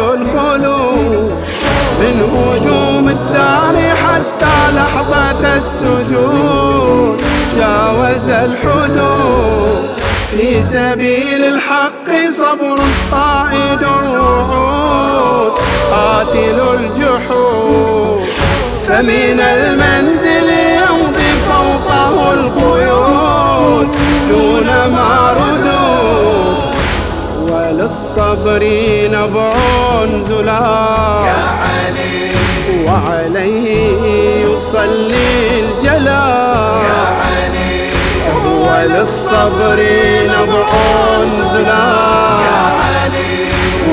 الخلود من هجوم الدار حتى لحظة السجود جاوز الحدود في سبيل الحق صبر قائد الوعود قاتل الجحود. فمن المنزل وللصبر نبع زلال يا علي وعليه يصلي الجلال يا علي وللصبر نبع زلال يا علي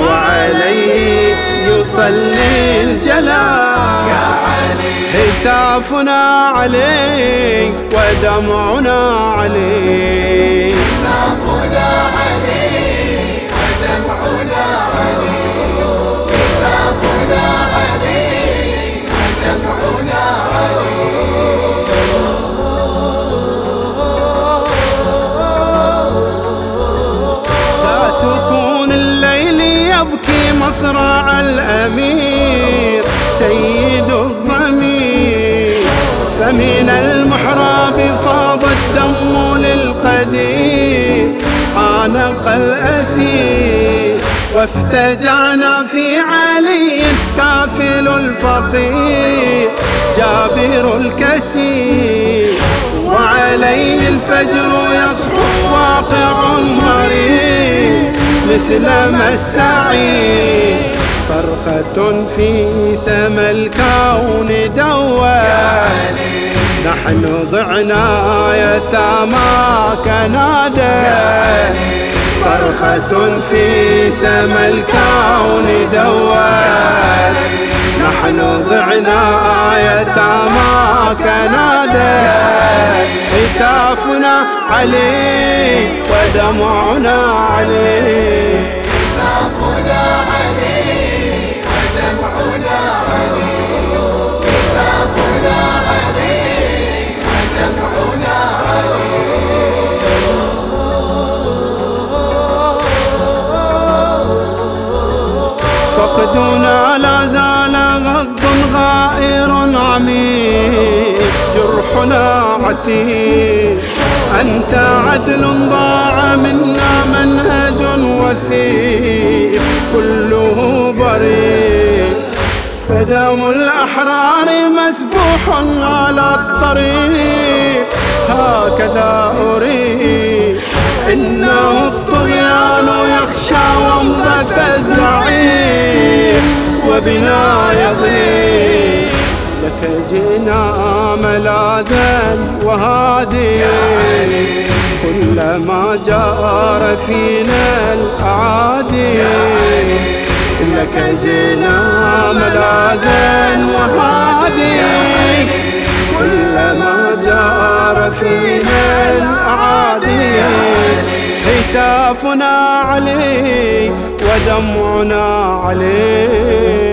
وعليه يصلي الجلال يا علي هتافنا عليه ودمعنا عليه يبكي مصرع الأمير سيد الضمير. فمن المحراب فاض الدم للقدير عانق الأثير. وافتجعنا في علي كافل الفقير جابر الكسير. وعليه الفجر مثل ما السعير صرخة في سما الكون دوت. نحن ضعنا يتاماك نادى صرخة في سما الكون دوت. نحن ضعنا يتاماك نادى هتافنا عليه ودمعنا عليه هتافنا علي ودمعنا علي. هتافنا علي ودمعنا علي. فقدنا لا زال غض غائر عميق. جرحنا عتيق أنت عدل ضاع منا منهج وثيق كله بريء. فدم الأحرار مسفوح على الطريق هكذا أريد. إنه الطغيان يخشى ومضة الزعيم وبنا يضيق لك جئنا ملاذا وهاديا كلما جار فينا الأعادي. لك جئنا ملاذا وهاديا كلما جار فينا الأعادي. هتافنا عليه ودمعنا عليه